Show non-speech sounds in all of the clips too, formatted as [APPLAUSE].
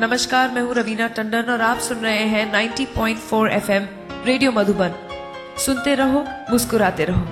नमस्कार, मैं हूँ रवीना टंडन और आप सुन रहे हैं 90.4 एफएम रेडियो मधुबन। सुनते रहो, मुस्कुराते रहो।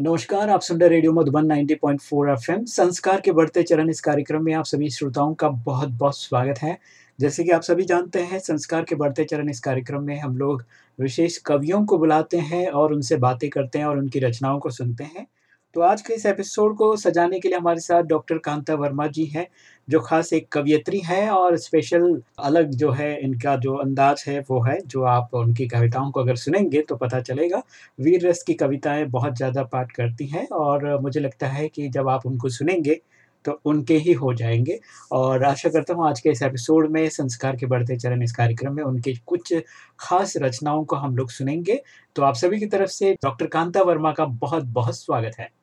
नमस्कार, आप सुन रहे रेडियो मधुबन 90.4 एफएम। संस्कार के बढ़ते चरण इस कार्यक्रम में आप सभी श्रोताओं का बहुत बहुत स्वागत है। जैसे कि आप सभी जानते हैं, संस्कार के बढ़ते चरण इस कार्यक्रम में हम लोग विशेष कवियों को बुलाते हैं और उनसे बातें करते हैं और उनकी रचनाओं को सुनते हैं। तो आज के इस एपिसोड को सजाने के लिए हमारे साथ डॉक्टर कांता वर्मा जी हैं, जो खास एक कवियत्री हैं और स्पेशल अलग जो है इनका जो अंदाज है वो है, जो आप उनकी कविताओं को अगर सुनेंगे तो पता चलेगा। वीर रस की कविताएँ बहुत ज़्यादा पाठ करती हैं और मुझे लगता है कि जब आप उनको सुनेंगे तो उनके ही हो जाएँगे और आशा करता हूँ आज के इस एपिसोड में, संस्कार के बढ़ते चरण इस कार्यक्रम में उनकी कुछ खास रचनाओं को हम लोग सुनेंगे। तो आप सभी की तरफ़ से डॉक्टर कांता वर्मा का बहुत बहुत स्वागत है।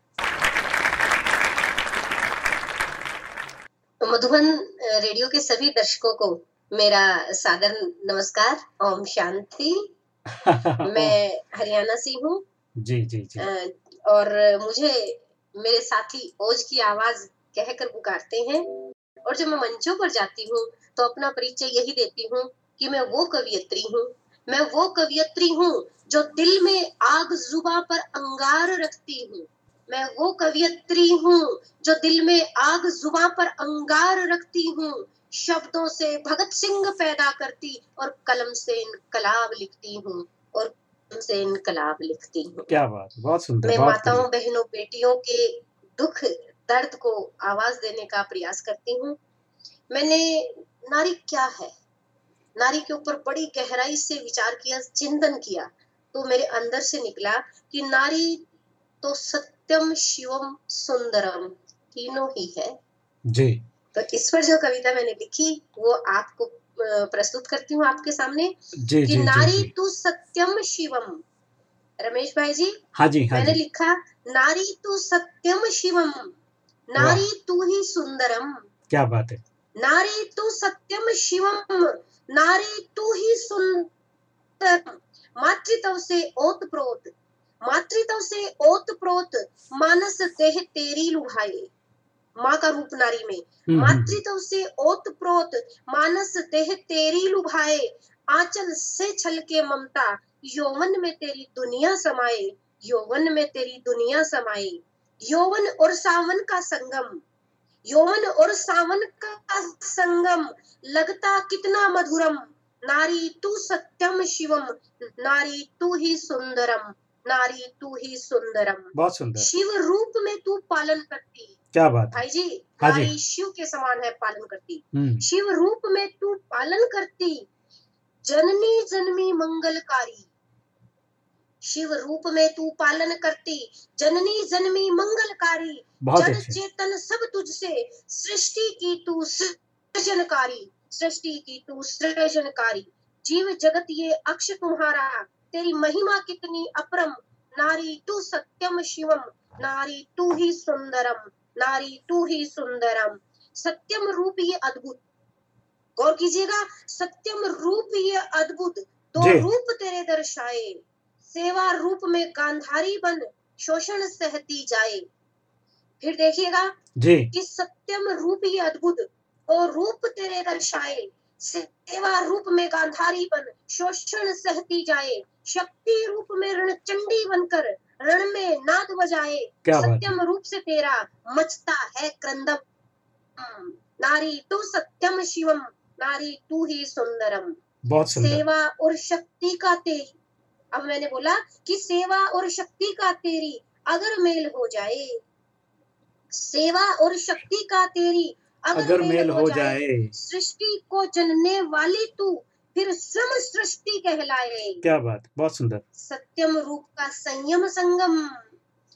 मधुबन रेडियो के सभी दर्शकों को मेरा सादर नमस्कार ओम शांति। [LAUGHS] मैं हरियाणा से हूँ। जी जी जी। और मुझे मेरे साथी ओज की आवाज़ कहकर पुकारते हैं। और जब मैं मंचों पर जाती हूँ तो अपना परिचय यही देती हूँ कि मैं वो कवियत्री हूँ। मैं वो कवियत्री हूँ जो दिल में आग जुबा पर अंगार रखती हूँ। मैं वो कवियत्री हूँ जो दिल में आग जुबा पर अंगार रखती हूँ। शब्दों से भगत सिंह पैदा करती और कलम से इनकलाब लिखती हूँ और कलम से इनकलाब लिखती हूँ। क्या बात बहुत सुंदर मैं माताओं बहनों बेटियों के दुख दर्द को आवाज़ देने का प्रयास करती हूँ। मैंने नारी क्या है? नारी के ऊपर बड़ी गहराई से विचार किया चिंतन किया तो मेरे अंदर से निकला कि नारी तो सत्यम शिवम सुंदरम तीनों ही है। जी। तो इस पर जो कविता मैंने लिखी वो आपको प्रस्तुत करती हूँ आपके सामने। जी कि जी नारी तू सत्यम शिवम। रमेश भाई जी हाँ जी हाँ मैंने जी। लिखा नारी तू सत्यम शिवम नारी तू ही सुंदरम। क्या बात है। नारी तू सत्यम शिवम नारी तू ही सुंदर मातृत्व से ओत प्रोत मातृत्व से ओत प्रोत मानस देह तेरी लुभाए। माँ का रूप नारी में। हम्म, हम्म, मातृत्व से ओत प्रोत मानस देह तेरी लुभाए। आंचल से छल के ममता यौवन में तेरी दुनिया समाए। यौवन में तेरी दुनिया समाए। यौवन और सावन का संगम। यौवन और सावन का संगम। लगता कितना मधुरम। नारी तू सत्यम शिवम। नारी तू ही सुंदरम। नारी तू ही सुंदरम। बहुत सुंदर। शिव रूप में तू पालन करती। क्या बात भाई जी हाँ जी। नारी शिव के समान है पालन करती। हम्म। शिव रूप में तू पालन करती। जननी जन्मी मंगलकारी। शिव रूप में तू पालन करती। जननी जन्मी मंगलकारी। जन चेतन सब तुझसे। सृष्टि की तू सृजनकारी। सृष्टि की तू सृजनकारी। जीव जगत ये अक्ष तुम्हारा। तेरी महिमा कितनी अपरम। नारी तू सत्यम शिवम नारी तू ही सुंदरम नारी तू ही सुंदरम। सत्यम रूप ये अद्भुत। गौर कीजिएगा सत्यम रूप ये अद्भुत। दो रूप तेरे दर्शाए। सेवा रूप में गांधारी बन शोषण सहती जाए। फिर देखिएगा कि सत्यम रूप ये अद्भुत और रूप तेरे दर्शाए। सेवा रूप में गांधारी बन शोषण सहती जाए। शक्ति रूप में रणचंडी बनकर रण में नाद बजाए। सत्यम रूप से तेरा मचता है क्रंदम। हम्म, नारी तू सत्यम शिवम नारी तू ही सुंदरम। बहुत सुंदर। सेवा और शक्ति का तेरी। अब मैंने बोला कि सेवा और शक्ति का तेरी अगर मेल हो जाए। सेवा और शक्ति का तेरी अगर मेल हो जाए सृष्टि को जनने वाली तू फिर स्वयं सृष्टि कहलाए। क्या बात बहुत सुंदर। सत्यम रूप का संयम संगम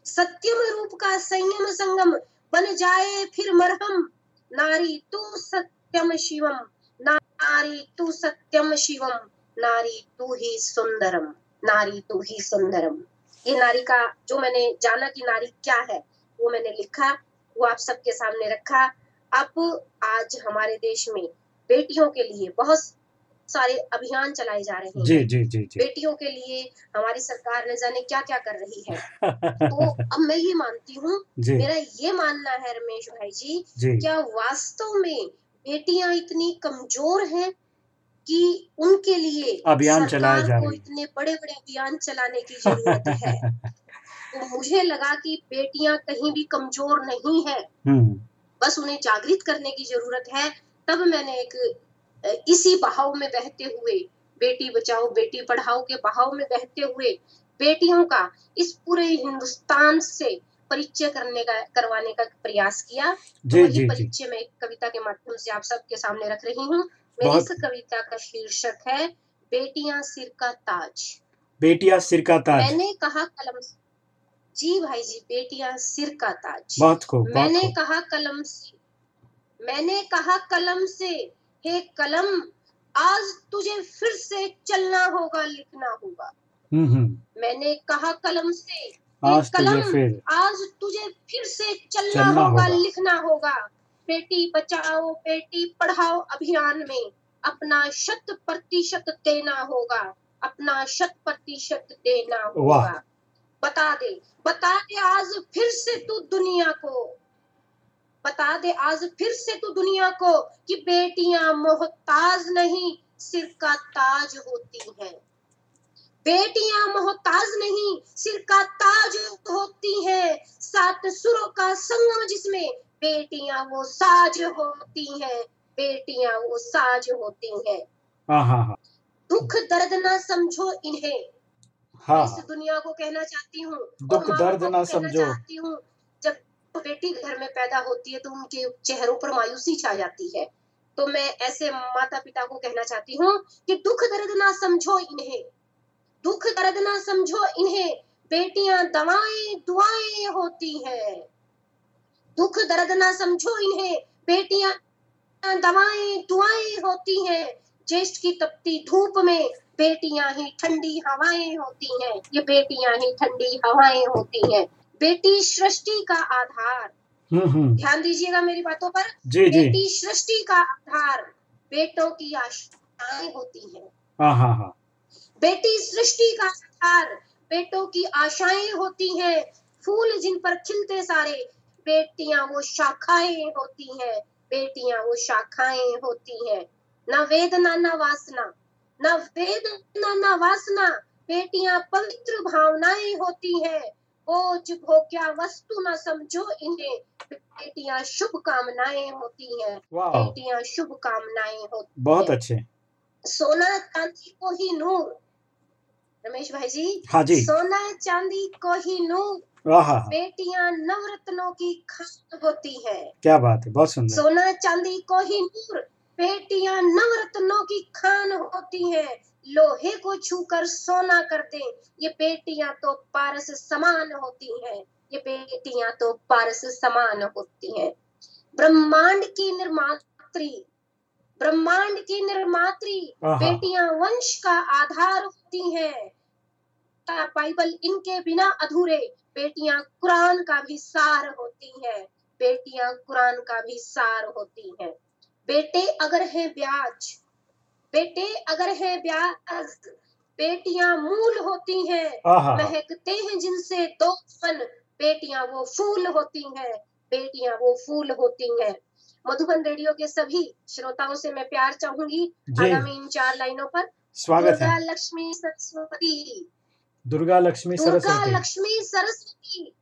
सत्यम रूप का संयम संगम बन जाए फिर मरहम। नारी तू सत्यम शिवम नारी तू सत्यम शिवम नारी तू ही सुंदरम नारी तू ही सुंदरम। ये नारी का जो मैंने जाना कि नारी क्या है वो मैंने लिखा वो आप सबके सामने रखा। अब आज हमारे देश में बेटियों के लिए बहुत सारे अभियान चलाए जा रहे हैं। जी जी जी। जी. बेटियों के लिए हमारी सरकार न जाने क्या क्या कर रही है। [LAUGHS] तो अब मैं ये मानती हूँ मेरा ये मानना है रमेश भाई जी जी। क्या वास्तव में बेटियाँ इतनी कमज़ोर हैं कि उनके लिए अभियान चलाए सरकार जा को रहे। इतने बड़े बड़े अभियान चलाने की ज़रूरत है। [LAUGHS] तो मुझे लगा कि बेटियाँ कहीं भी कमज़ोर नहीं है। हम्म। बस उन्हें जागृत करने की ज़रूरत है। तब मैंने एक इसी बहाव में बहते हुए बेटी बचाओ बेटी पढ़ाओ के बहाव में बहते हुए बेटियों का इस पूरे हिंदुस्तान से परिचय करने का करवाने का प्रयास किया। तो जी जी। परिचय में एक कविता के माध्यम से आप सबके सामने रख रही हूँ। मेरी इस कविता का शीर्षक है बेटियाँ सिर का ताज। बेटिया सिर का ताज। मैंने कहा कलम जी भाई जी बेटियाँ सिर का ताज। बहुत खूब बहुत मैंने खूब कहा कलम से मैंने कहा कलम से हे कलम आज तुझे फिर से चलना होगा लिखना होगा। हम्म हम्म। मैंने कहा कलम से आज तुझे कलम फिर आज तुझे फिर से चलना, चलना होगा, होगा। लिखना होगा। बेटी बचाओ बेटी पढ़ाओ अभियान में अपना शत प्रतिशत देना होगा अपना शत प्रतिशत देना होगा। बता दे बता दे आज फिर से तू दुनिया को। बता दे आज फिर से तू दुनिया को कि बेटियाँ मोहताज नहीं सिर का ताज होती हैं। बेटियाँ मोहताज नहीं सिर का ताज होती हैं। सात सुरों का संगम जिसमें बेटियाँ वो साज होती हैं बेटियाँ वो साज होती हैं। हाँ हाँ हाँ। दुख दर्द ना समझो इन्हें। हाँ। इस दुनिया को कहना चाहती हूँ दुख दर्द ना समझो। चाहती हूँ जब बेटी घर में पैदा होती है तो उनके चेहरों पर मायूसी छा जाती है। तो मैं ऐसे माता पिता को कहना चाहती हूँ कि दुख दर्द ना समझो इन्हें। दुख दर्द ना समझो इन्हें। बेटियाँ दवाएँ दुआएँ होती हैं। दुख दर्द ना समझो इन्हें। बेटियाँ दवाएँ दुआएँ होती हैं। ज्येष्ठ की तपती धूप में बेटियाँ ही ठंडी हवाएँ होती हैं। ये बेटियाँ ही ठंडी हवाएँ होती हैं। बेटी सृष्टि का आधार। हम्म हम्म। ध्यान दीजिएगा मेरी बातों पर। जी जी। बेटी सृष्टि का आधार। बेटों की आशाएँ होती हैं। हाँ हाँ हाँ। बेटी सृष्टि का आधार। बेटों की आशाएँ होती हैं। फूल जिन पर खिलते सारे बेटियाँ वो शाखाएँ होती हैं। बेटियाँ वो शाखाएँ होती हैं। न वेदना न वासना। न वेदना न वासना बेटियाँ पवित्र भावनाएँ होती हैं। बोझ भोग्या वस्तु न समझो इन्हें। बेटियाँ शुभ कामनाएँ होती हैं। बेटियाँ शुभ कामनाएँ होती बहुत। अच्छे। सोना चांदी को ही नूर। रमेश भाई जी हाँ जी। सोना चांदी को ही नूर। बेटियाँ नवरत्नों की खान होती है। क्या बात है बहुत सुंदर। सोना चांदी को ही नूर। बेटियाँ नवरत्नों की खान होती हैं। लोहे को छूकर सोना कर दे ये पेटियाँ तो पारस समान होती हैं। ये पेटियाँ तो पारस समान होती हैं। ब्रह्मांड की निर्मात्री ब्रह्मांड की निर्मात्री। बेटियाँ वंश का आधार होती हैं। बाइबल इनके बिना अधूरे। बेटियाँ कुरान का भी सार होती हैं। बेटियाँ कुरान का भी सार होती हैं। बेटे अगर है ब्याज बेटे अगर है ब्याज बेटियाँ मूल होती हैं महकते हैं जिनसे दो फन बेटियाँ वो फूल होती हैं बेटियाँ वो फूल होती हैं। मधुबन रेडियो के सभी श्रोताओं से मैं प्यार चाहूँगी। आगामी इन चार लाइनों पर स्वागत दुर्गा है लक्ष्मी सरस्वती। दुर्गा लक्ष्मी दुर्गा लक्ष्मी सरस्वती।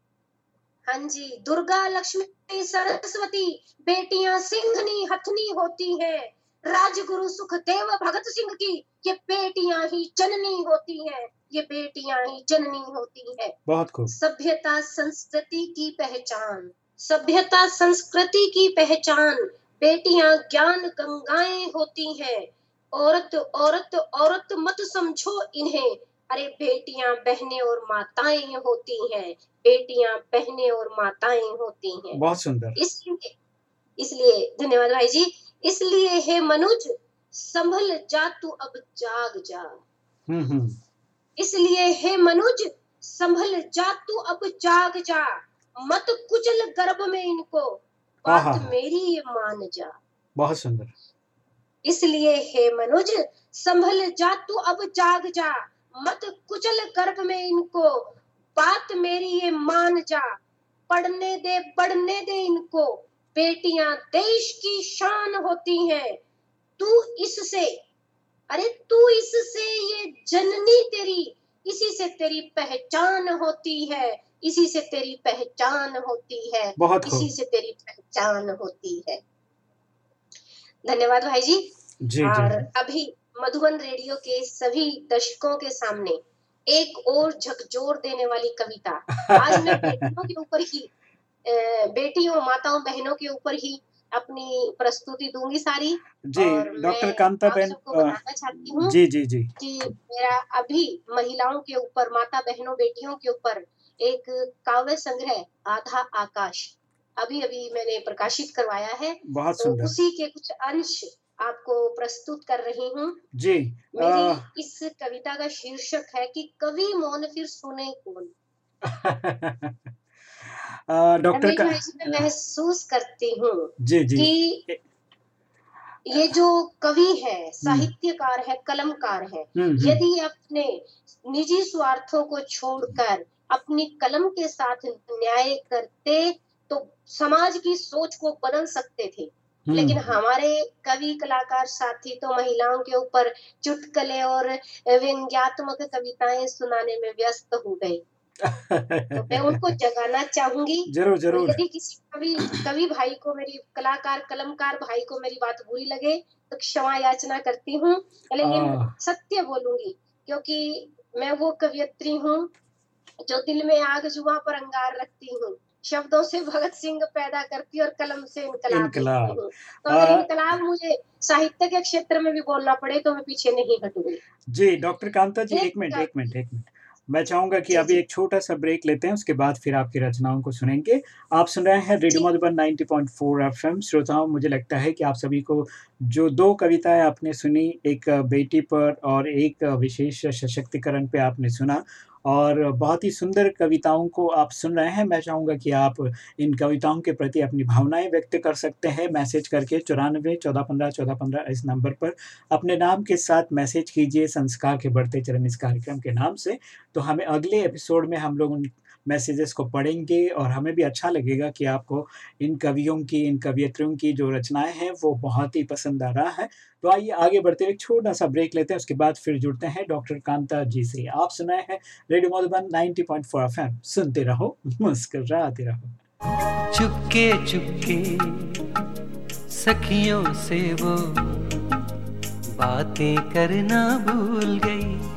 हाँ जी दुर्गा लक्ष्मी सरस्वती बेटियाँ सिंहनी हथनी होती हैं। राजगुरु सुखदेव भगत सिंह की ये बेटियाँ ही जननी होती हैं। ये बेटियाँ ही जननी होती हैं। बहुत खूब। सभ्यता संस्कृति की पहचान सभ्यता संस्कृति की पहचान बेटियाँ ज्ञान गंगाएँ होती हैं। औरत औरत औरत मत समझो इन्हें। अरे बेटियाँ बहनें और माताएँ होती हैं बेटियाँ बहनें और माताएँ होती हैं। बहुत सुंदर। इसलिए इसलिए धन्यवाद भाई जी इसलिए हे मनुज संभल जा तू अब जाग जा। हम्म हम्म। इसलिए हे मनुज संभल जा तू अब जाग जा। मत कुचल गर्भ में इनको बात मेरी ये मान जा। बहुत सुंदर। इसलिए हे मनुज संभल जा तू अब जाग जा। मत कुचल गर्भ में इनको बात मेरी ये मान जा। पढ़ने दे बढ़ने दे इनको। बेटियाँ देश की शान होती हैं। तू इससे अरे तू इससे ये जननी तेरी इसी से तेरी पहचान होती है इसी से तेरी पहचान होती है बहुत इसी से तेरी पहचान होती है। धन्यवाद भाई जी। जी और जी अभी मधुबन रेडियो के सभी दर्शकों के सामने एक और झकझोर देने वाली कविता। आज मैं [LAUGHS] बेटियों के ऊपर ही बेटियों माताओं बहनों के ऊपर ही अपनी प्रस्तुति दूँगी सारी जी डॉक्टर कांता बहन बताना चाहती हूँ जी जी जी। कि मेरा अभी महिलाओं के ऊपर माता बहनों बेटियों के ऊपर एक काव्य संग्रह आधा आकाश अभी अभी मैंने प्रकाशित करवाया है। बहुत तो उसी के कुछ अंश आपको प्रस्तुत कर रही हूँ। जी मेरी अ, इस कविता का शीर्षक है कि कवि मौन फिर सुने कौन? [LAUGHS] डॉक्टर का महसूस करती हूँ जी जी। कि ये जो कवि है साहित्यकार है कलमकार है हम्म हम्म, यदि अपने निजी स्वार्थों को छोड़कर अपनी कलम के साथ न्याय करते तो समाज की सोच को बदल सकते थे। हम्म, लेकिन हमारे कवि कलाकार साथी तो महिलाओं के ऊपर चुटकले और व्यंग्यात्मक कविताएँ सुनाने में व्यस्त हो गए। तो मैं उनको [LAUGHS] जगाना चाहूँगी। ज़रूर ज़रूर। यदि किसी कवि कवि भाई को मेरी कलाकार कलमकार भाई को मेरी बात बुरी लगे तो क्षमा याचना करती हूँ। लेकिन सत्य बोलूँगी क्योंकि मैं वो कवियत्री हूँ जो दिल में आग जुआ पर अंगार रखती हूँ। शब्दों से भगत सिंह पैदा करती और कलम से इनकलाब इनकलाब। तो अगर इनकलाब मुझे साहित्य के क्षेत्र में भी बोलना पड़े तो मैं पीछे नहीं हटूँगी। जी डॉक्टर कांता जी एक मिनट एक मिनट एक मिनट। मैं चाहूँगा कि अभी एक छोटा सा ब्रेक लेते हैं उसके बाद फिर आपकी रचनाओं को सुनेंगे। आप सुन रहे हैं रेडियो। मधुबन 90.4 एफएम। श्रोताओं मुझे लगता है कि आप सभी को जो दो कविताएँ आपने सुनी एक बेटी पर और एक विशेष सशक्तिकरण पे आपने सुना और बहुत ही सुंदर कविताओं को आप सुन रहे हैं। मैं चाहूँगा कि आप इन कविताओं के प्रति अपनी भावनाएँ व्यक्त कर सकते हैं। मैसेज करके चौरानवे चौदह पंद्रह चौदह पंद्रह इस नंबर पर अपने नाम के साथ मैसेज कीजिए। संस्कार के बढ़ते चरण इस कार्यक्रम के नाम से। तो हमें अगले एपिसोड में हम लोग उन मैसेजेस को पढ़ेंगे और हमें भी अच्छा लगेगा कि आपको इन कवियों की, इन कवियत्रियों की जो रचनाएँ हैं, वो बहुत ही पसंद आ रहा है। तो आइए आगे बढ़ते हुए छोटा सा ब्रेक लेते हैं, उसके बाद फिर जुड़ते हैं डॉक्टर कांता जी से। आप सुनाए हैं रेडियो मधुबन 90.4 एफएम। सुनते रहो, मुस्कुराते रहो। चुपके चुपके, सखियों से वो बातें करना भूल गई।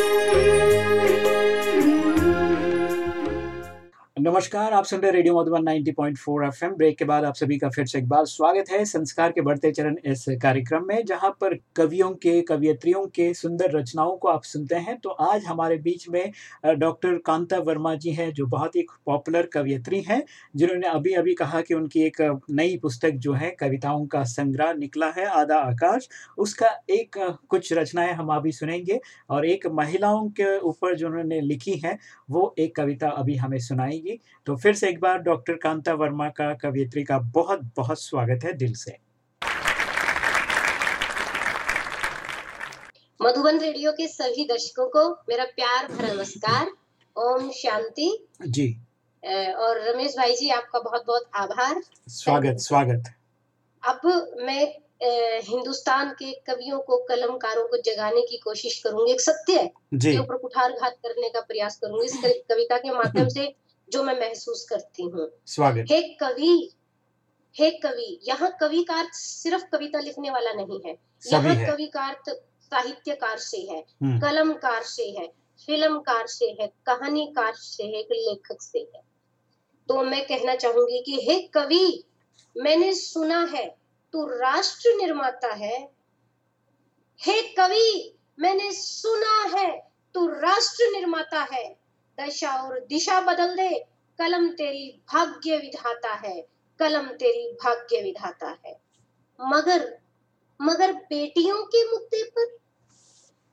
नमस्कार, आप सुन रहे रेडियो मधुबन 90.4 एफएम ब्रेक के बाद आप सभी का फिर से एक बार स्वागत है संस्कार के बढ़ते चरण इस कार्यक्रम में, जहाँ पर कवियों के, कवियत्रियों के सुंदर रचनाओं को आप सुनते हैं। तो आज हमारे बीच में डॉक्टर कांता वर्मा जी हैं, जो बहुत ही पॉपुलर कवियत्री हैं, जिन्होंने अभी अभी कहा कि उनकी एक नई पुस्तक जो है, कविताओं का संग्रह निकला है, आधा आकाश। उसका एक कुछ रचनाएँ हम अभी सुनेंगे और एक महिलाओं के ऊपर जो उन्होंने लिखी है, वो एक कविता अभी हमें सुनाएगी। तो फिर से एक बार डॉक्टर कांता वर्मा का कवियत्री का बहुत बहुत स्वागत है दिल से। मधुबन रेडियो के सभी दर्शकों को मेरा प्यार भरा नमस्कार। ओम शांति। जी। और रमेश भाई जी आपका बहुत बहुत आभार। स्वागत स्वागत। अब मैं हिंदुस्तान के कवियों को कलमकारों को जगाने की कोशिश करूँगी। एक सत्य जी। के ऊपर कुठारघात करने का प्रयास करूँगी। इस कविता के माध्यम से जो मैं महसूस करती हूँ। स्वागत। हे कवि हे कवि यहाँ कवि का अर्थ सिर्फ़ कविता लिखने वाला नहीं है। यहाँ कवि का अर्थ साहित्यकार से है हम्म, कलमकार से है फिल्मकार से है कहानीकार से है एक लेखक से है। तो मैं कहना चाहूँगी कि हे कवि मैंने सुना है तू राष्ट्र निर्माता है। हे कवि मैंने सुना है तू राष्ट्र निर्माता है। दशा और दिशा बदल दे। कलम तेरी भाग्य विधाता है। कलम तेरी भाग्य विधाता है। मगर मगर बेटियों के मुद्दे पर,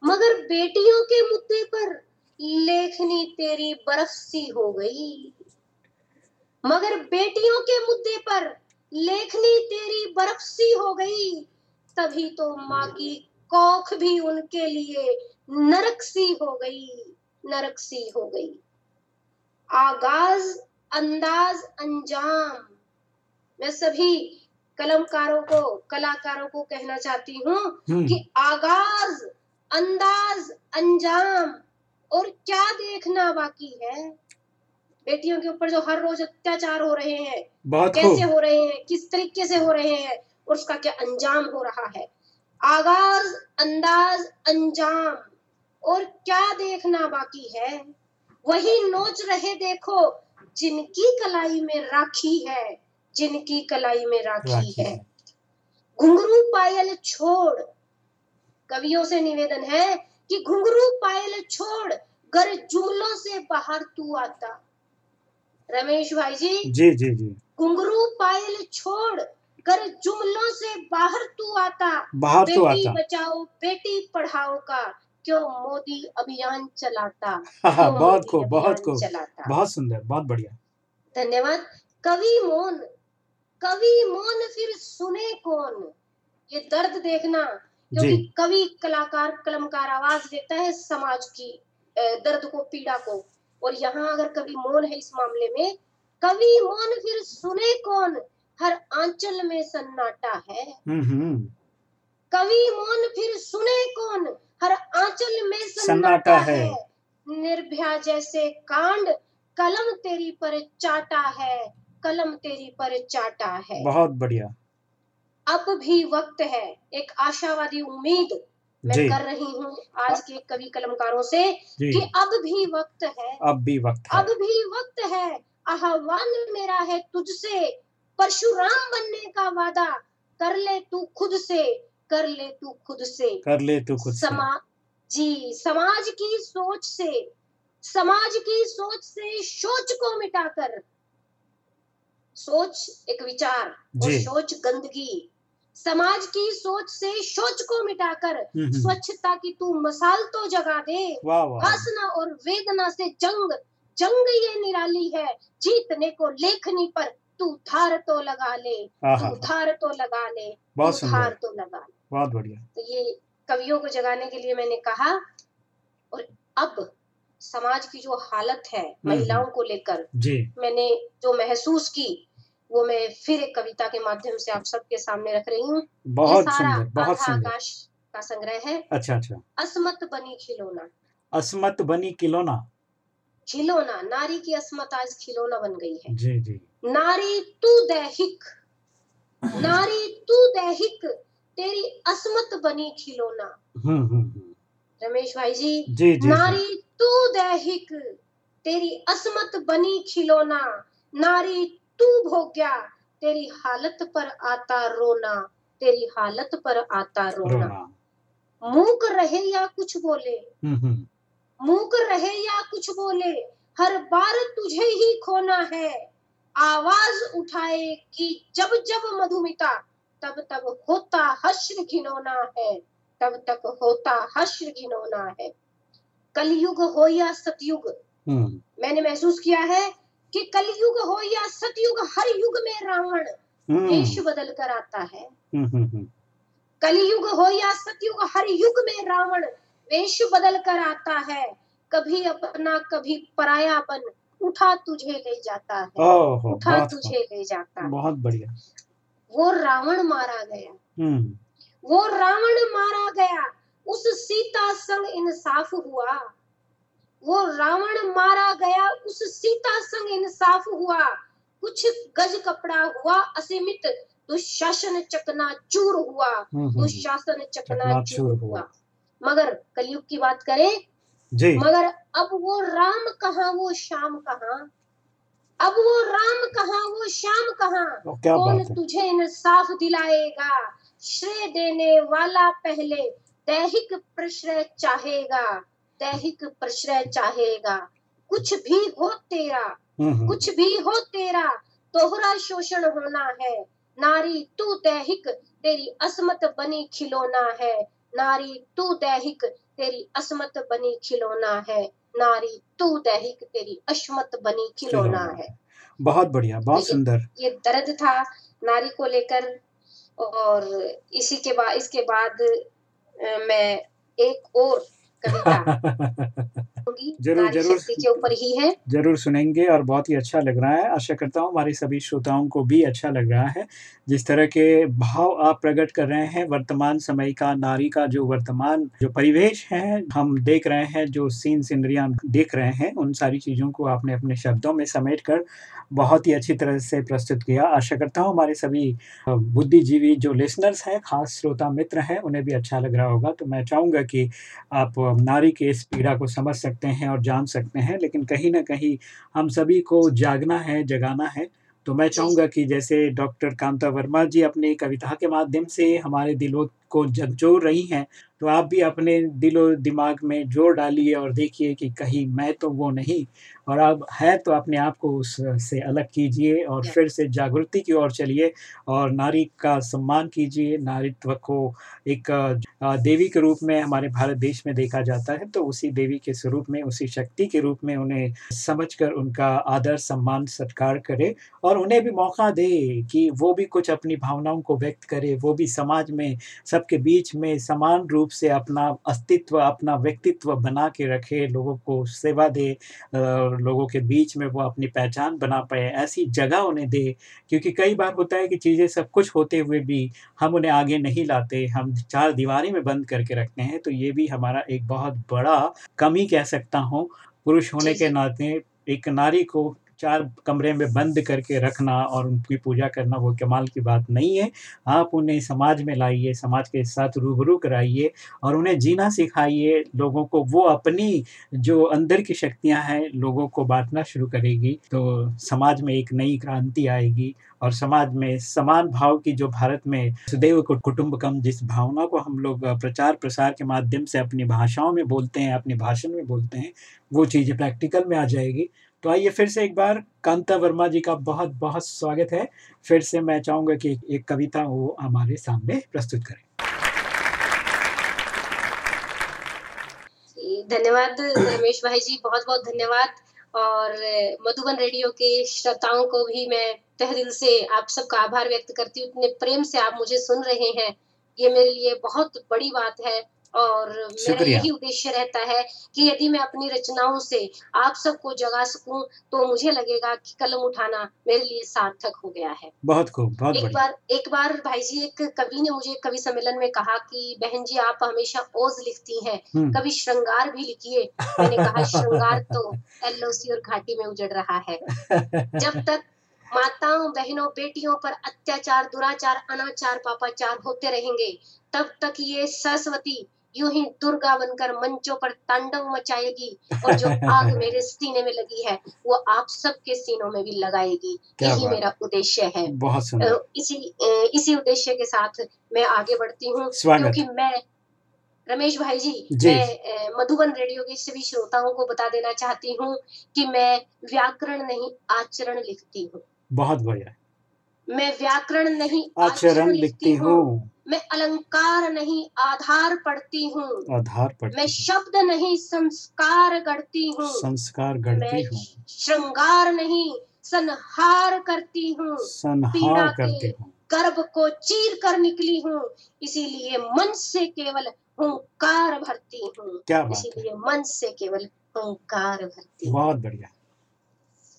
मगर बेटियों के मुद्दे पर लेखनी तेरी बर्फ़ सी हो गई। मगर बेटियों के मुद्दे पर लेखनी तेरी बर्फ़ सी हो गई। तभी तो माँ की कोख भी उनके लिए नरक सी हो गई। नरक सी हो गई। आगाज़ अंदाज अंजाम। मैं सभी कलमकारों को कलाकारों को कहना चाहती हूँ हम्म। कि आगाज़ अंदाज अंजाम और क्या देखना बाकी है? बेटियों के ऊपर जो हर रोज अत्याचार हो रहे हैं कैसे खूब हो रहे हैं किस तरीके से हो रहे हैं और उसका क्या अंजाम हो रहा है? आगाज़ अंदाज अंजाम। और क्या देखना बाकी है? वही नोच रहे देखो जिनकी कलाई में राखी है जिनकी कलाई में राखी राखी है। घुंघरू पायल छोड़। कवियों से निवेदन है कि घुंघरू पायल छोड़ गर जुमलों से बाहर तू आता। रमेश भाई जी जी जी जी। घुंघरू पायल छोड़ कर जुमलों से बाहर तू आता। बाहर तो बेटी आता। बचाओ बेटी पढ़ाओ का। क्यों मोदी अभियान चलाता? हाँ, हाँ, बहुत खूब बहुत खूब। चलाता? बहुत सुंदर बहुत बढ़िया। धन्यवाद। कवि मौन कवि मौन फिर सुने कौन? ये दर्द देखना क्योंकि कवि कलाकार कलमकार आवाज़ देता है समाज की दर्द को पीड़ा को। और यहाँ अगर कवि मौन है इस मामले में कवि मौन फिर सुने कौन? हर आंचल में सन्नाटा है। हम्म हम्म। कवि मौन फिर सुने कौन? हर आंचल में सन्नाटा है। निर्भया जैसे कांड कलम तेरी पर चाटा है। कलम तेरी पर चाटा है। बहुत बढ़िया। अब भी वक्त है। एक आशावादी उम्मीद मैं कर रही हूँ आज के कवि कलमकारों से कि अब भी वक्त है। अब भी वक्त है। अब भी वक्त है। आह्वान मेरा है तुझसे। परशुराम बनने का वादा कर ले तू खुद से। कर ले तू खुद से। कर ले तू खुद समा जी समाज की सोच से समाज की सोच से सोच को मिटाकर। सोच एक विचार और सोच गंदगी। समाज की सोच से सोच को मिटाकर हम्म, हम्म। स्वच्छता की तू मसाल तो जगा दे। वाह वाह। वासना और वेदना से जंग जंग ये निराली है। जीतने को लेखनी पर तू धार तो लगा ले। तू धार तो लगा ले। तू धार तो लगा ले। बहुत बढ़िया। तो ये कवियों को जगाने के लिए मैंने कहा और अब समाज की जो हालत है हम्म। महिलाओं को लेकर मैंने जो महसूस की वो मैं फिर एक कविता के माध्यम से आप सबके सामने रख रही हूँ। बहुत सुंदर बहुत सुंदर। आकाश का संग्रह है। अच्छा अच्छा। असमत बनी खिलौना। असमत बनी खिलौना। खिलौना नारी की असमत आज खिलौना बन गई है। जी जी। नारी तू दैहिक नारी तू दैहिक तेरी असमत बनी खिलौना हम्म हम्म हम्म। रमेश भाई जी जी जी। जी नारी तू दैहिक तेरी असमत बनी खिलौना नारी तू भोग्या तेरी हालत पर आता रोना। तेरी हालत पर आता रोना। रोना। मूक रहे या कुछ बोले? मूक रहे या कुछ बोले? हर बार तुझे ही खोना है। आवाज़ उठाए कि जब जब मधुमिता। तब तब होता हश्र घिनौना है। तब तक होता हश्र घिनौना है। कलयुग हो या सतयुग हम्म। मैंने महसूस किया है कि कलयुग हो या सतयुग हर युग में रावण हम्म। वेश बदल कर आता है। हम्म। कलयुग हो या सतयुग हर युग में रावण वेश बदल कर आता है। कभी अपना कभी परायापन उठा तुझे ले जाता है। उठा तुझे ले जाता है। बहुत बढ़िया। वो रावण मारा गया। हम्म। वो रावण मारा गया। उस सीता संग इंसाफ हुआ। वो रावण मारा गया। उस सीता संग इंसाफ हुआ। कुछ गज कपड़ा हुआ असीमित। दुशासन चकना चूर हुआ। हम्म, हम्म दुशासन चकना चूर हुआ। हुआ। मगर कलयुग की बात करें जी। मगर अब वो राम कहा वो श्याम कहाँ? अब वो राम कहाँ वो श्याम कहाँ? तो कौन तुझे इंसाफ दिलाएगा? श्रेय देने वाला पहले दैहिक प्रश्रय चाहेगा दैहिक प्रश्रय चाहेगा। कुछ भी हो तेरा हम्म हम्म। कुछ भी हो तेरा तोहरा शोषण होना है। नारी तू दैहिक तेरी असमत बनी खिलौना है। नारी तू दैहिक तेरी असमत बनी खिलौना है। नारी तू दैहिक तेरी अश्मत बनी खिलौना खिलौना। है बहुत बढ़िया बहुत सुंदर ये दर्द था नारी को लेकर और इसी के बाद इसके बाद मैं एक और कविता [LAUGHS] दूँगी ज़रूर, ज़रूर। के ऊपर ही है ज़रूर सुनेंगे और बहुत ही अच्छा लग रहा है। आशा करता हूँ हमारे सभी श्रोताओं को भी अच्छा लग रहा है। जिस तरह के भाव आप प्रकट कर रहे हैं वर्तमान समय का नारी का जो वर्तमान जो परिवेश है, हम देख रहे हैं जो सीन सिनरियाँ हम देख रहे हैं, उन सारी चीज़ों को आपने अपने शब्दों में समेट कर बहुत ही अच्छी तरह से प्रस्तुत किया। आशा करता हूँ हमारे सभी बुद्धिजीवी जो लिसनर्स हैं, ख़ास श्रोता मित्र हैं, उन्हें भी अच्छा लग रहा होगा। तो मैं चाहूँगा कि आप नारी के इस पीड़ा को समझ सकते हैं और जान सकते हैं, लेकिन कहीं ना कहीं हम सभी को जागना है, जगाना है। तो मैं चाहूँगा कि जैसे डॉक्टर कांता वर्मा जी अपनी कविता के माध्यम से हमारे दिलों को झकझोर रही हैं, तो आप भी अपने दिलो-दिमाग में ज़ोर डालिए और देखिए कि कहीं मैं तो वो नहीं और अब है तो अपने आप को उस से अलग कीजिए और फिर से जागृति की ओर चलिए और नारी का सम्मान कीजिए। नारीत्व को एक देवी के रूप में हमारे भारत देश में देखा जाता है, तो उसी देवी के स्वरूप में, उसी शक्ति के रूप में उन्हें समझकर उनका आदर, सम्मान, सत्कार करें और उन्हें भी मौका दे कि वो भी कुछ अपनी भावनाओं को व्यक्त करे वो भी समाज में सबके बीच में समान रूप से अपना अस्तित्व, अपना व्यक्तित्व बना के रखे, लोगों को सेवा दे लोगों के बीच में वो अपनी पहचान बना पाए, ऐसी जगह उन्हें दें। क्योंकि कई बार होता है कि चीज़ें सब कुछ होते हुए भी हम उन्हें आगे नहीं लाते, हम चार दीवारी में बंद करके रखते हैं, तो ये भी हमारा एक बहुत बड़ा कमी कह सकता हूँ। पुरुष होने के नाते एक नारी को 4 कमरे में बंद करके रखना और उनकी पूजा करना वो कमाल की बात नहीं है। आप उन्हें समाज में लाइए, समाज के साथ रूबरू कराइए और उन्हें जीना सिखाइए। लोगों को वो अपनी जो अंदर की शक्तियाँ हैं, लोगों को बांटना शुरू करेगी, तो समाज में एक नई क्रांति आएगी और समाज में समान भाव की जो भारत में वसुधैव कु कुटुम्बकम जिस भावना को हम लोग प्रचार-प्रसार के माध्यम से अपनी भाषाओं में बोलते हैं, अपने भाषण में बोलते हैं, वो चीज़ें प्रैक्टिकल में आ जाएगी। तो आइए फिर से एक बार कांता वर्मा जी का बहुत-बहुत स्वागत है। फिर से मैं चाहूँगा कि एक कविता वो हमारे सामने प्रस्तुत करें। धन्यवाद रमेश भाई जी, बहुत-बहुत धन्यवाद और मधुबन रेडियो के श्रोताओं को भी मैं तहे दिल से आप सबका आभार व्यक्त करती हूँ। इतने प्रेम से आप मुझे सुन रहे हैं, ये मेरे लिए बहुत बड़ी बात है और मेरा यही उद्देश्य रहता है कि यदि मैं अपनी रचनाओं से आप सबको जगा सकूँ, तो मुझे लगेगा कि कलम उठाना मेरे लिए सार्थक हो गया है। बहुत खूब, बहुत एक बार एक बार भाई जी एक कवि ने मुझे कवि सम्मेलन में कहा कि बहन जी आप हमेशा ओज लिखती हैं, कभी श्रृंगार भी लिखिए। मैंने कहा [LAUGHS] श्रृंगार तो एलओसी और घाटी में उजड़ रहा है। जब [LAUGHS] तक माताओं, बहनों, बेटियों पर अत्याचार, दुराचार, अनाचार, पापाचार होते रहेंगे, तब तक ये सरस्वती यूँ ही दुर्गा बनकर मंचों पर तांडव मचाएगी और जो [LAUGHS] आग मेरे सीने में लगी है, वो आप सबके सीनों में भी लगाएगी। यही मेरा उद्देश्य है। बहुत सुंदर। इसी इसी उद्देश्य के साथ मैं आगे बढ़ती हूँ क्योंकि मैं रमेश भाई जी, जी। मैं मधुबन रेडियो के सभी श्रोताओं को बता देना चाहती हूँ कि मैं व्याकरण नहीं आचरण लिखती हूँ। बहुत बढ़िया। मैं व्याकरण नहीं आचरण लिखती हूँ, मैं अलंकार नहीं आधार पढ़ती हूँ। आधार मैं पढ़ती हूँ, शब्द नहीं संस्कार गढ़ती हूँ। संस्कार गढ़ती मैं हूँ, श्रृंगार नहीं संहार करती हूँ। पीड़ा संहार करती हूँ। गर्भ को चीर कर निकली हूँ इसीलिए मन से केवल हुंकार भरती हूँ इसीलिए मन से केवल हुंकार भरती हूँ बहुत बढ़िया।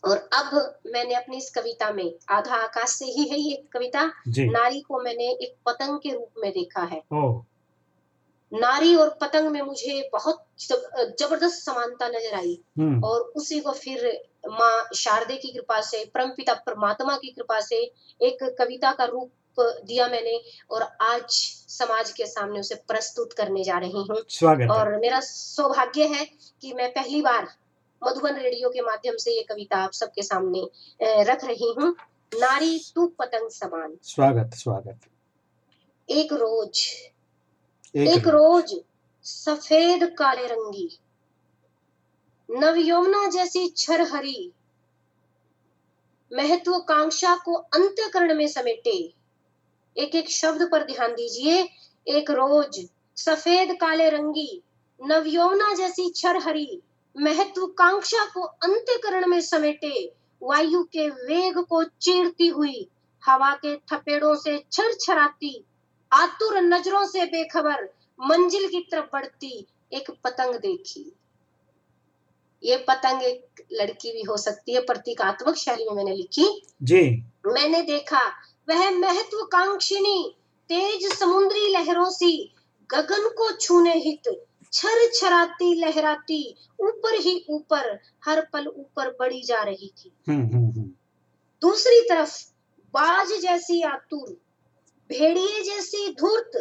और अब मैंने अपनी इस कविता में आधा आकाश से ही है ये कविता नारी को मैंने एक पतंग के रूप में देखा है! नारी और पतंग में मुझे बहुत ज़बरदस्त समानता नज़र आई और उसी को फिर माँ शारदे की कृपा से परम पिता परमात्मा की कृपा से एक कविता का रूप दिया मैंने और आज समाज के सामने उसे प्रस्तुत करने जा रही हूँ। और मेरा सौभाग्य है कि मैं पहली बार मधुबन रेडियो के माध्यम से ये कविता आप सबके सामने रख रही हूँ। नारी तू पतंग समान। स्वागत, स्वागत। एक रोज एक एक रोज। सफ़ेद काले रंगी नवयौवना जैसी छरहरी महत्वाकांक्षा को अंत्यकरण में समेटे। एक एक शब्द पर ध्यान दीजिए। एक रोज सफ़ेद काले रंगी नवयौवना जैसी छरहरी महत्वाकांक्षा को अंत्यकरण में समेटे वायु के वेग को चीरती हुई हवा के थपेड़ों से छरछराती आतुर नज़रों से बेखबर मंजिल की तरफ़ बढ़ती एक पतंग देखी। ये पतंग एक लड़की भी हो सकती है प्रतीकात्मक शैली में मैंने लिखी। जी। मैंने देखा वह महत्वाकांक्षिणी तेज समुद्री लहरों सी गगन को छूने हित छर छराती लहराती ऊपर ही ऊपर हर पल ऊपर बढ़ी जा रही थी। हम्म हम्म हम्म। दूसरी तरफ़ बाज जैसी आतुर भेड़िए जैसी धूर्त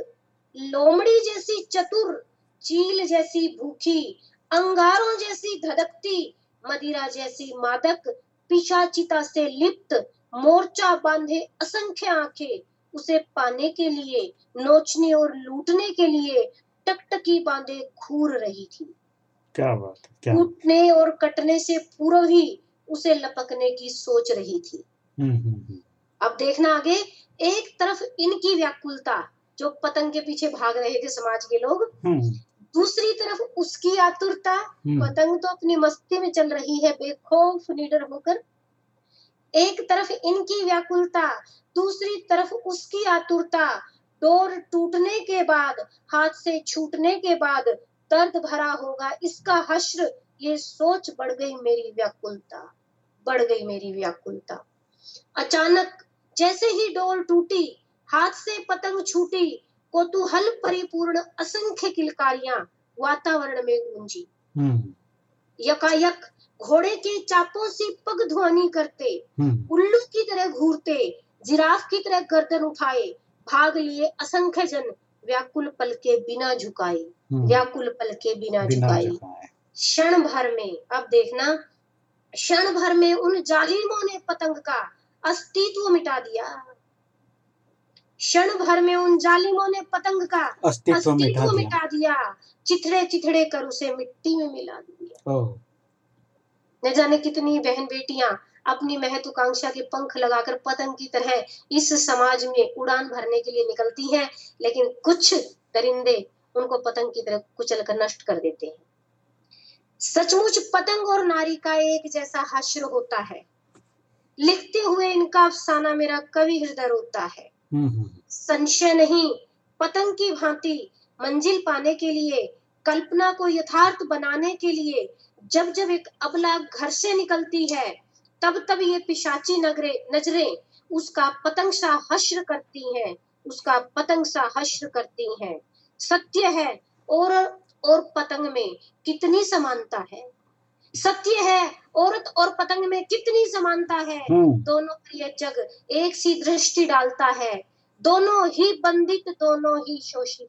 लोमड़ी जैसी चतुर चील जैसी भूखी अंगारों जैसी धड़कती मदिरा जैसी मादक पिशाचिता से लिप्त मोर्चा बांधे असंख्य आँखें उसे पाने के लिए नोचने और लूटने के लिए टकटकी बांधे घूर रही थी। क्या बात है क्या कूटने और कटने से पूर्व ही उसे लपकने की सोच रही थी। हम्म हम्म हम्म। अब देखना आगे एक तरफ़ इनकी व्याकुलता जो पतंग के पीछे भाग रहे थे समाज के लोग हम्म। दूसरी तरफ़ उसकी आतुरता पतंग तो अपनी मस्ती में चल रही है बेखौफ निडर होकर। एक तरफ़ इनकी व्याकुलता दूसरी तरफ़ उसकी आतुरता डोर टूटने के बाद हाथ से छूटने के बाद दर्द भरा होगा। इसका हश्र ये सोच बढ़ गई मेरी व्याकुलता बढ़ गई मेरी व्याकुलता। अचानक जैसे ही डोर टूटी हाथ से पतंग छूटी कोतूहल परिपूर्ण असंख्य किलकारियाँ वातावरण में गूंजी। हम्म। यकायक घोड़े के चापों से पग ध्वनि करते हम्म। उल्लू की तरह घूरते जिराफ की तरह गर्दन उठाए भाग लिए असंख्य जन व्याकुल पल के बिना झुकाए हम्म। व्याकुल पल के बिना झुकाए। क्षण भर में अब देखना क्षण भर में उन जालिमों ने पतंग का अस्तित्व मिटा दिया। क्षण भर में उन जालिमों ने पतंग का अस्तित्व मिटा दिया। मिटा दिया। चिथड़े चिथड़े कर उसे मिट्टी में मिला दिया। न जाने कितनी बहन बेटियाँ अपनी महत्वाकांक्षा के पंख लगाकर पतंग की तरह इस समाज में उड़ान भरने के लिए निकलती हैं लेकिन कुछ दरिंदे उनको पतंग की तरह कुचल कर नष्ट कर देते हैं। सचमुच पतंग और नारी का एक जैसा हश्र होता है। लिखते हुए इनका अफसाना मेरा कवि हृदय रोता है। हम्म हम्म। संशय नहीं पतंग की भांति मंजिल पाने के लिए कल्पना को यथार्थ बनाने के लिए जब जब एक अबला घर से निकलती है तब तब ये पिशाची नगरे नज़रें उसका पतंग सा हश्र करती हैं उसका पतंग सा हश्र करती हैं। सत्य है और और पतंग में कितनी समानता है? सत्य है औरत और पतंग में कितनी समानता है? हम्म। दोनों पर यह जग एक सी दृष्टि डालता है। दोनों ही बंदित दोनों ही शोषित।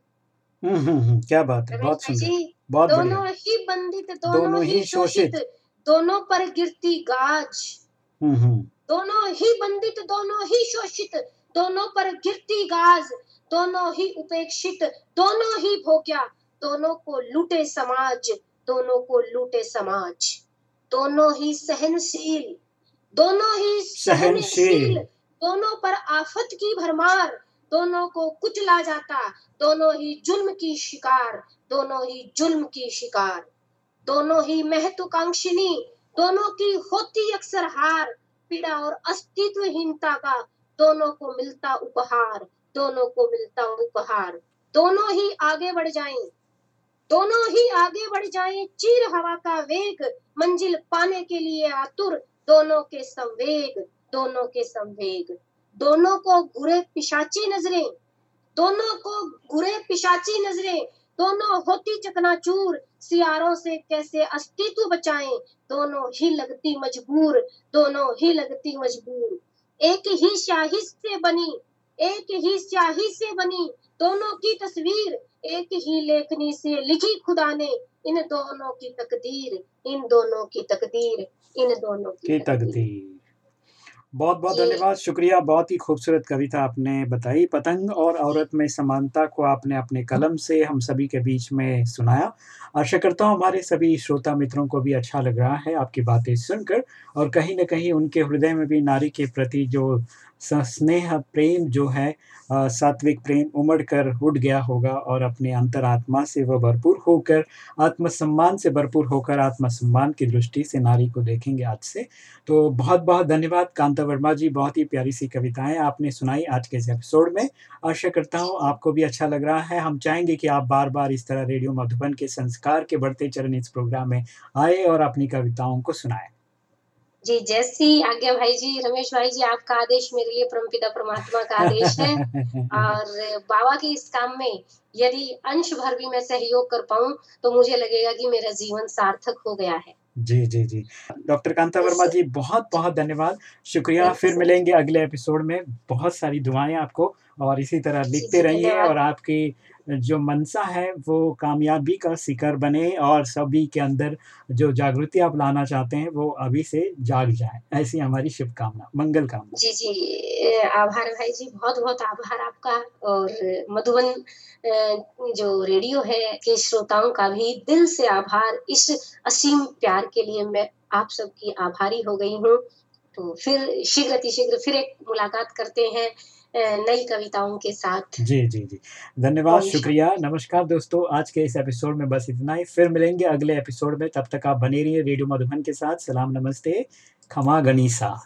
हम्म हम्म क्या बात है बहुत सुंदर बहुत दोनों ही बंदित दोनों, दोनों ही शोषित। दोनों पर गिरती गाज। हम्म हम्म। दोनों ही बंदित दोनों ही शोषित दोनों पर गिरती गाज। दोनों ही उपेक्षित दोनों ही भोग्या। दोनों को लूटे समाज दोनों को लूटे समाज। दोनों ही सहनशील दोनों ही सहनशील। सहनशील। दोनों पर आफत की भरमार। दोनों को कुचला जाता दोनों ही जुल्म की शिकार दोनों ही जुल्म की शिकार। दोनों ही महत्वाकांक्षिनी, दोनों की होती अक्सर हार, पीड़ा और अस्तित्वहीनता का दोनों को मिलता उपहार, दोनों को मिलता उपहार। दोनों ही आगे बढ़ जाएँ, दोनों ही आगे बढ़ जाएँ चीर हवा का वेग, मंजिल पाने के लिए आतुर, दोनों के संवेग, दोनों के संवेग। दोनों को घुरे पिशाची नज़रें, दोनों को घुरे पिशाची नज़रें, दोनों होती चकनाचूर सियारों से कैसे अस्तित्व बचाएँ? दोनों ही लगती मजबूर, दोनों ही लगती मजबूर। एक ही स्याही से बनी, एक ही स्याही से बनी दोनों की तस्वीर, एक ही लेखनी से लिखी खुदा ने इन दोनों की तकदीर, इन दोनों की तकदीर, इन दोनों की तकदीर। बहुत बहुत धन्यवाद। शुक्रिया बहुत ही खूबसूरत कविता आपने बताई। पतंग और औरत में समानता को आपने अपने कलम से हम सभी के बीच में सुनाया। आशा करता हूँ हमारे सभी श्रोता मित्रों को भी अच्छा लग रहा है आपकी बातें सुनकर और कहीं ना कहीं उनके हृदय में भी नारी के प्रति जो स्नेह प्रेम जो है सात्विक प्रेम उमड़ कर उठ गया होगा और अपने अंतरात्मा से वह भरपूर होकर आत्मसम्मान से भरपूर होकर आत्मसम्मान की दृष्टि से नारी को देखेंगे आज से। तो बहुत-बहुत धन्यवाद कांता वर्मा जी, बहुत ही प्यारी सी कविताएँ आपने सुनाई आज के इस एपिसोड में। आशा करता हूँ आपको भी अच्छा लग रहा है। हम चाहेंगे कि आप बार-बार इस तरह रेडियो मधुबन के संस्कार के बढ़ते चरण इस प्रोग्राम में आए और अपनी कविताओं को सुनाएँ। जी, जैसी आज्ञा भाई जी, रमेश भाई जी, आपका आदेश मेरे लिए परमपिता परमात्मा का आदेश है [LAUGHS] और बाबा के इस काम में यदि अंश भर भी मैं सहयोग कर पाऊँ, तो मुझे लगेगा कि मेरा जीवन सार्थक हो गया है। जी, जी, जी। डॉक्टर कांता वर्मा जी बहुत-बहुत धन्यवाद। शुक्रिया, फिर मिलेंगे अगले एपिसोड में। बहुत सारी दुआएँ आपको और इसी तरह लिखते रहिए और आपकी जो मनसा है वो कामयाबी का शिखर बने और सभी के अंदर जो जागृति आप लाना चाहते हैं वो अभी से जाग जाए। ऐसी हमारी शुभकामना, मंगल कामना। जी, जी। आभार भाई जी, बहुत-बहुत आभार आपका और मधुबन जो रेडियो है के श्रोताओं का भी दिल से आभार। इस असीम प्यार के लिए मैं आप सबकी आभारी हो गई हूँ। तो फिर शीघ्र अतिशीघ्र फिर एक मुलाकात करते हैं नई कविताओं के साथ। जी, जी, जी। धन्यवाद, शुक्रिया। नमस्कार दोस्तों, आज के इस एपिसोड में बस इतना ही। फिर मिलेंगे अगले एपिसोड में, तब तक आप बने रहिए रेडियो मधुबन के साथ। सलाम, नमस्ते, खमा गनीसा।